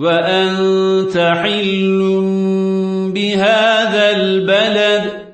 وأنت حل بهذا البلد.